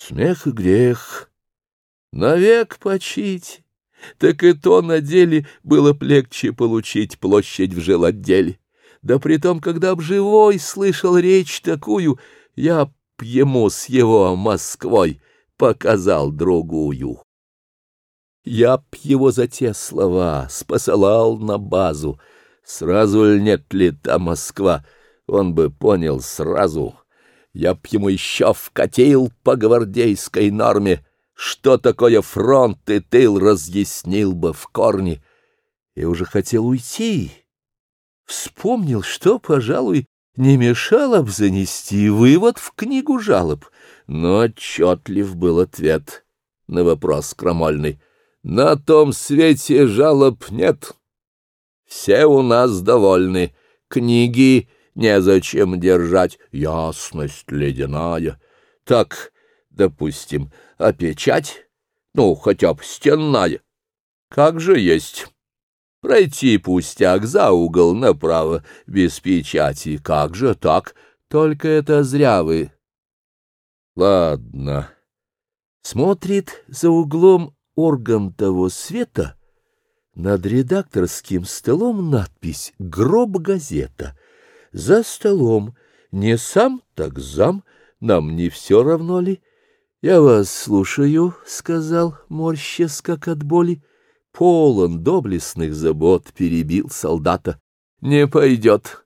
Смех и грех. Навек почить. Так и то на деле было б легче получить площадь в жилотделе. Да при том когда б живой слышал речь такую, я б ему с его Москвой показал другую. Я б его за те слова спосылал на базу. Сразу ль нет ли та Москва? Он бы понял сразу — я б ему еще вкатил по гвардейской норме, что такое фронт и тыл разъяснил бы в корне. Я уже хотел уйти. Вспомнил, что, пожалуй, не мешало б занести вывод в книгу жалоб, но отчетлив был ответ на вопрос крамольный. «На том свете жалоб нет. Все у нас довольны. Книги...» незачем держать, ясность ледяная. Так, допустим, а печать, ну, хотя бы стенная, как же есть. Пройти пустяк за угол направо, без печати, как же так, только это зря вы. Ладно. Смотрит за углом орган того света — над редакторским столом надпись «Гроб газета» за столом, не сам, так зам, нам не все равно ли? — Я вас слушаю, — сказал, морщась как от боли. Полон доблестных забот перебил солдата. — Не пойдет.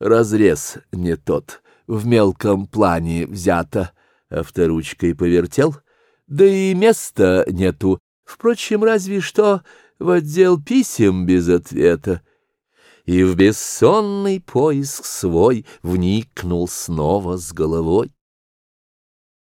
Разрез не тот, в мелком плане взято, — авторучкой повертел. Да и места нету, впрочем, разве что в отдел писем без ответа. И в бессонный поиск свой Вникнул снова с головой.